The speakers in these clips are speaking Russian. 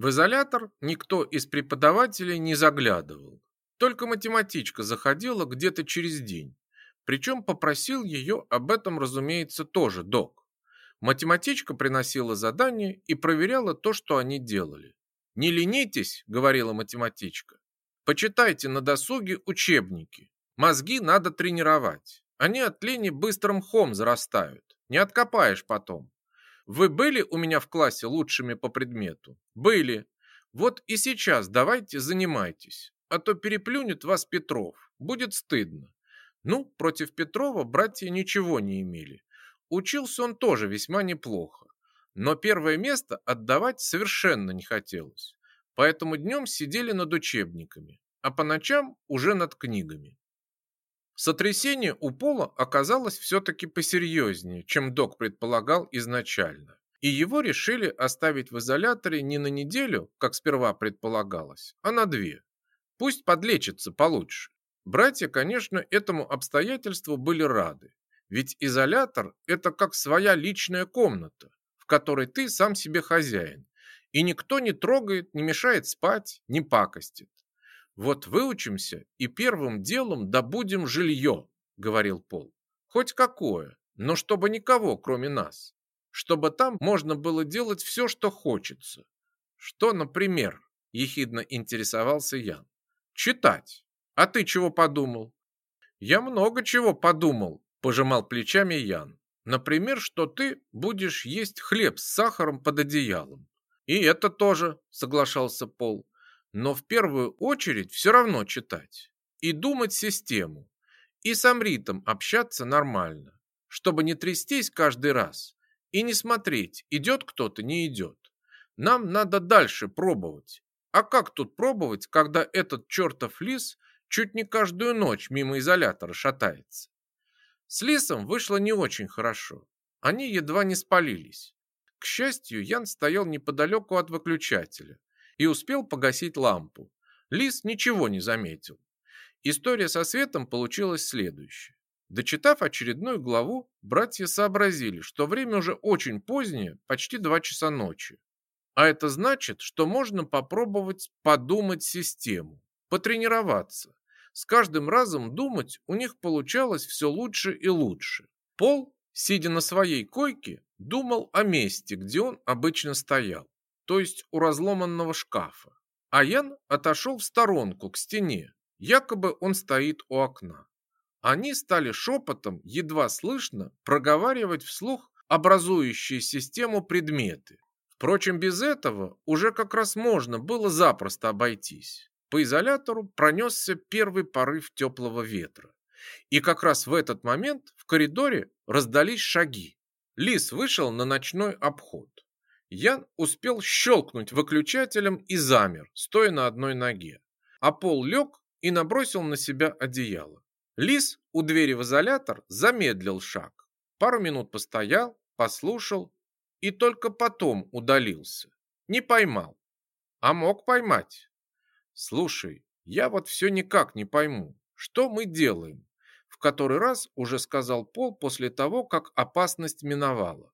В изолятор никто из преподавателей не заглядывал. Только математичка заходила где-то через день. Причем попросил ее об этом, разумеется, тоже док. Математичка приносила задания и проверяла то, что они делали. «Не ленитесь», — говорила математичка. «Почитайте на досуге учебники. Мозги надо тренировать. Они от лени быстрым мхом зарастают. Не откопаешь потом. Вы были у меня в классе лучшими по предмету? Были. Вот и сейчас давайте занимайтесь, а то переплюнет вас Петров. Будет стыдно. Ну, против Петрова братья ничего не имели. Учился он тоже весьма неплохо. Но первое место отдавать совершенно не хотелось. Поэтому днем сидели над учебниками, а по ночам уже над книгами. Сотрясение у Пола оказалось все-таки посерьезнее, чем док предполагал изначально. И его решили оставить в изоляторе не на неделю, как сперва предполагалось, а на две. Пусть подлечится получше. Братья, конечно, этому обстоятельству были рады. Ведь изолятор – это как своя личная комната, в которой ты сам себе хозяин. И никто не трогает, не мешает спать, не пакостит. Вот выучимся и первым делом добудем жилье, говорил Пол. Хоть какое, но чтобы никого, кроме нас. Чтобы там можно было делать все, что хочется. Что, например, ехидно интересовался Ян. Читать. А ты чего подумал? Я много чего подумал, пожимал плечами Ян. Например, что ты будешь есть хлеб с сахаром под одеялом. И это тоже, соглашался Пол но в первую очередь все равно читать и думать систему, и с Амритом общаться нормально, чтобы не трястись каждый раз и не смотреть, идет кто-то, не идет. Нам надо дальше пробовать. А как тут пробовать, когда этот чертов лис чуть не каждую ночь мимо изолятора шатается? С лисом вышло не очень хорошо. Они едва не спалились. К счастью, Ян стоял неподалеку от выключателя и успел погасить лампу. Лис ничего не заметил. История со светом получилась следующая. Дочитав очередную главу, братья сообразили, что время уже очень позднее, почти два часа ночи. А это значит, что можно попробовать подумать систему, потренироваться. С каждым разом думать у них получалось все лучше и лучше. Пол, сидя на своей койке, думал о месте, где он обычно стоял то есть у разломанного шкафа. А Ян отошел в сторонку к стене, якобы он стоит у окна. Они стали шепотом, едва слышно, проговаривать вслух образующие систему предметы. Впрочем, без этого уже как раз можно было запросто обойтись. По изолятору пронесся первый порыв теплого ветра. И как раз в этот момент в коридоре раздались шаги. Лис вышел на ночной обход. Ян успел щелкнуть выключателем и замер, стоя на одной ноге. А Пол лег и набросил на себя одеяло. Лис у двери в изолятор замедлил шаг. Пару минут постоял, послушал и только потом удалился. Не поймал. А мог поймать. Слушай, я вот все никак не пойму, что мы делаем? В который раз уже сказал Пол после того, как опасность миновала.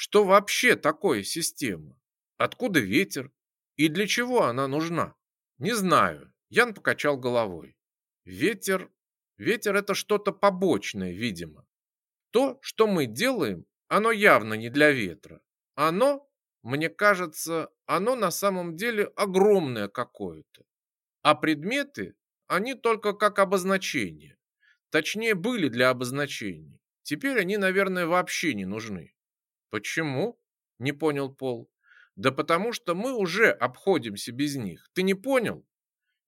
Что вообще такое система? Откуда ветер? И для чего она нужна? Не знаю. Ян покачал головой. Ветер... Ветер это что-то побочное, видимо. То, что мы делаем, оно явно не для ветра. Оно, мне кажется, оно на самом деле огромное какое-то. А предметы, они только как обозначение. Точнее, были для обозначений. Теперь они, наверное, вообще не нужны. Почему? Не понял Пол. Да потому что мы уже обходимся без них. Ты не понял?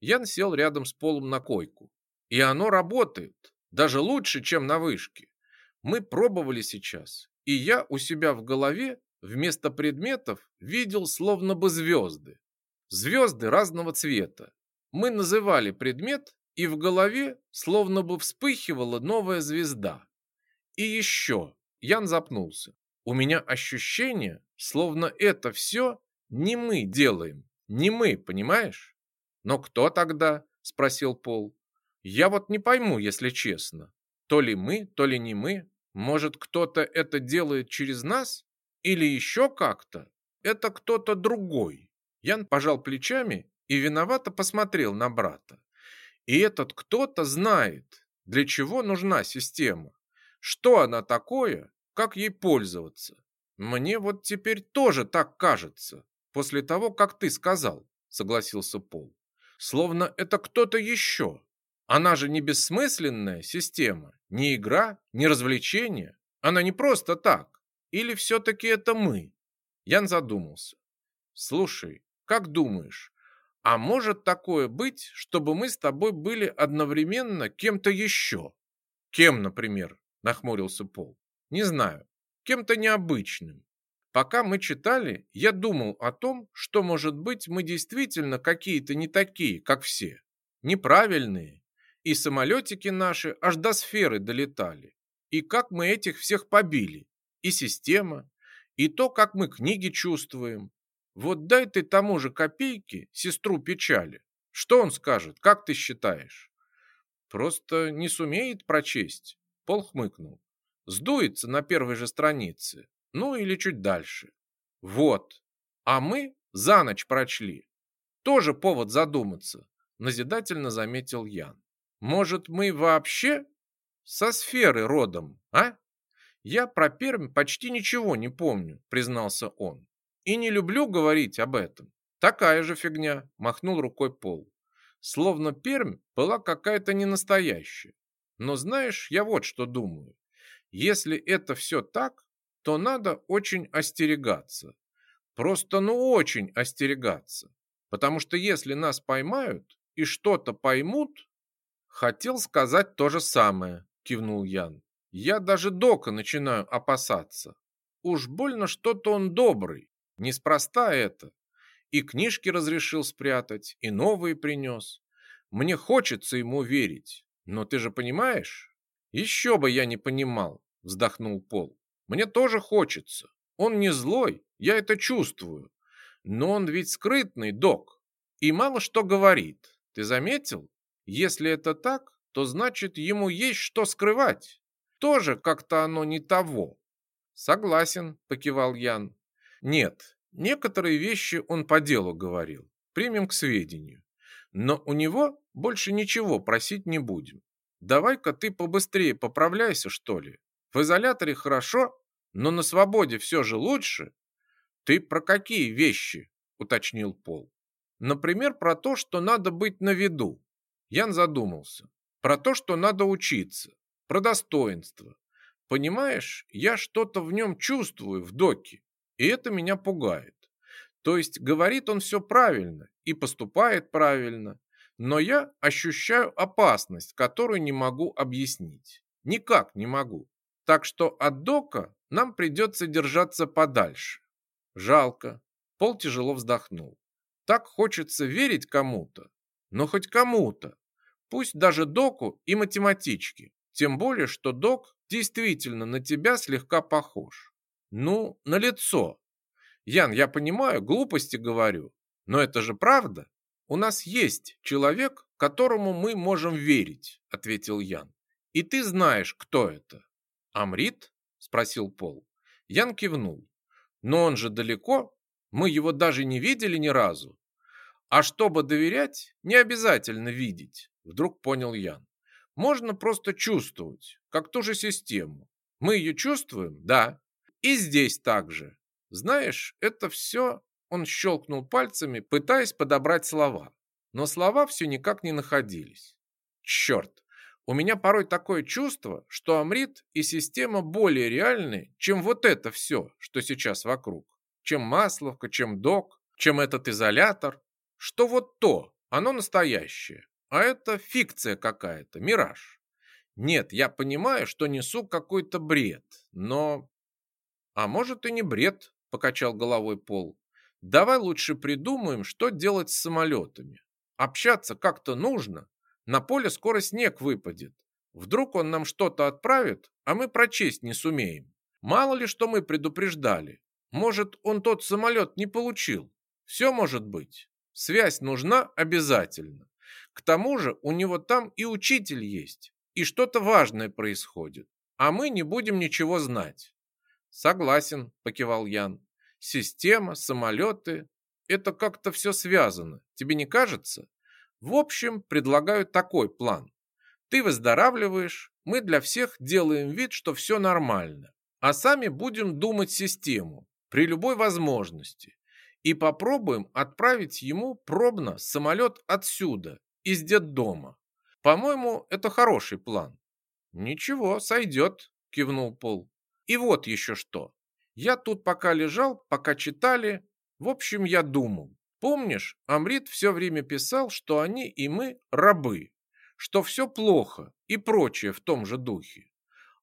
Ян сел рядом с Полом на койку. И оно работает. Даже лучше, чем на вышке. Мы пробовали сейчас. И я у себя в голове вместо предметов видел словно бы звезды. Звезды разного цвета. Мы называли предмет, и в голове словно бы вспыхивала новая звезда. И еще. Ян запнулся. У меня ощущение, словно это все не мы делаем, не мы, понимаешь? Но кто тогда? Спросил Пол. Я вот не пойму, если честно. То ли мы, то ли не мы. Может, кто-то это делает через нас? Или еще как-то? Это кто-то другой. Ян пожал плечами и виновато посмотрел на брата. И этот кто-то знает, для чего нужна система, что она такое, как ей пользоваться. Мне вот теперь тоже так кажется, после того, как ты сказал, согласился Пол. Словно это кто-то еще. Она же не бессмысленная система, не игра, не развлечение. Она не просто так. Или все-таки это мы? Ян задумался. Слушай, как думаешь, а может такое быть, чтобы мы с тобой были одновременно кем-то еще? Кем, например? Нахмурился Пол. Не знаю. Кем-то необычным. Пока мы читали, я думал о том, что, может быть, мы действительно какие-то не такие, как все. Неправильные. И самолетики наши аж до сферы долетали. И как мы этих всех побили. И система. И то, как мы книги чувствуем. Вот дай ты тому же копейки, сестру печали. Что он скажет, как ты считаешь? Просто не сумеет прочесть. Пол хмыкнул. Сдуется на первой же странице. Ну или чуть дальше. Вот. А мы за ночь прочли. Тоже повод задуматься, назидательно заметил Ян. Может, мы вообще со сферы родом, а? Я про Пермь почти ничего не помню, признался он. И не люблю говорить об этом. Такая же фигня, махнул рукой Пол. Словно Пермь была какая-то ненастоящая. Но знаешь, я вот что думаю. Если это все так, то надо очень остерегаться. Просто ну очень остерегаться. Потому что если нас поймают и что-то поймут... Хотел сказать то же самое, кивнул Ян. Я даже Дока начинаю опасаться. Уж больно что-то он добрый. Неспроста это. И книжки разрешил спрятать, и новые принес. Мне хочется ему верить. Но ты же понимаешь? Еще бы я не понимал, вздохнул Пол. Мне тоже хочется. Он не злой, я это чувствую. Но он ведь скрытный, док. И мало что говорит. Ты заметил? Если это так, то значит ему есть что скрывать. Тоже как-то оно не того. Согласен, покивал Ян. Нет, некоторые вещи он по делу говорил. Примем к сведению. Но у него больше ничего просить не будем. Давай-ка ты побыстрее поправляйся, что ли. В изоляторе хорошо, но на свободе все же лучше. Ты про какие вещи? уточнил Пол. Например, про то, что надо быть на виду. Ян задумался. Про то, что надо учиться, про достоинство. Понимаешь, я что-то в нем чувствую в доке, и это меня пугает. То есть говорит он все правильно и поступает правильно, но я ощущаю опасность, которую не могу объяснить. Никак не могу. Так что от дока нам придется держаться подальше. Жалко. Пол тяжело вздохнул. Так хочется верить кому-то. Но хоть кому-то. Пусть даже доку и математичке. Тем более, что док действительно на тебя слегка похож. Ну, на лицо. Ян, я понимаю, глупости говорю. Но это же правда. У нас есть человек, которому мы можем верить, ответил Ян. И ты знаешь, кто это. Амрит? спросил Пол. Ян кивнул. Но он же далеко, мы его даже не видели ни разу. А чтобы доверять, не обязательно видеть, вдруг понял Ян. Можно просто чувствовать, как ту же систему. Мы ее чувствуем? Да. И здесь также. Знаешь, это все... Он щелкнул пальцами, пытаясь подобрать слова. Но слова все никак не находились. Черт, у меня порой такое чувство, что Амрит и система более реальны, чем вот это все, что сейчас вокруг. Чем Масловка, чем Док, чем этот изолятор. Что вот то, оно настоящее, а это фикция какая-то, мираж. Нет, я понимаю, что несу какой-то бред, но... А может и не бред, покачал головой Пол. Давай лучше придумаем, что делать с самолетами. Общаться как-то нужно, на поле скоро снег выпадет. Вдруг он нам что-то отправит, а мы прочесть не сумеем. Мало ли что мы предупреждали. Может, он тот самолет не получил. Все может быть. Связь нужна обязательно. К тому же у него там и учитель есть, и что-то важное происходит, а мы не будем ничего знать. Согласен, покивал Ян. Система, самолеты – Это как-то все связано, тебе не кажется? В общем, предлагаю такой план. Ты выздоравливаешь, мы для всех делаем вид, что все нормально, а сами будем думать систему при любой возможности и попробуем отправить ему пробно самолет отсюда, из детдома. По-моему, это хороший план. Ничего, сойдет, кивнул Пол. И вот еще что. Я тут пока лежал, пока читали. В общем, я думал. Помнишь, Амрит все время писал, что они и мы рабы, что все плохо и прочее в том же духе.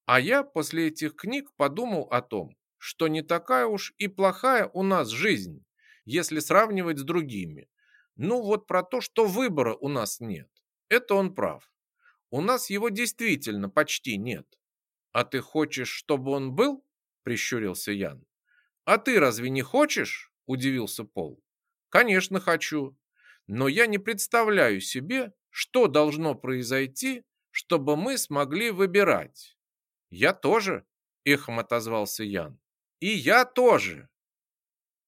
А я после этих книг подумал о том, что не такая уж и плохая у нас жизнь, если сравнивать с другими. Ну вот про то, что выбора у нас нет. Это он прав. У нас его действительно почти нет. А ты хочешь, чтобы он был? Прищурился Ян. А ты разве не хочешь? Удивился Пол. Конечно, хочу. Но я не представляю себе, что должно произойти, чтобы мы смогли выбирать. Я тоже, эхом отозвался Ян. И я тоже,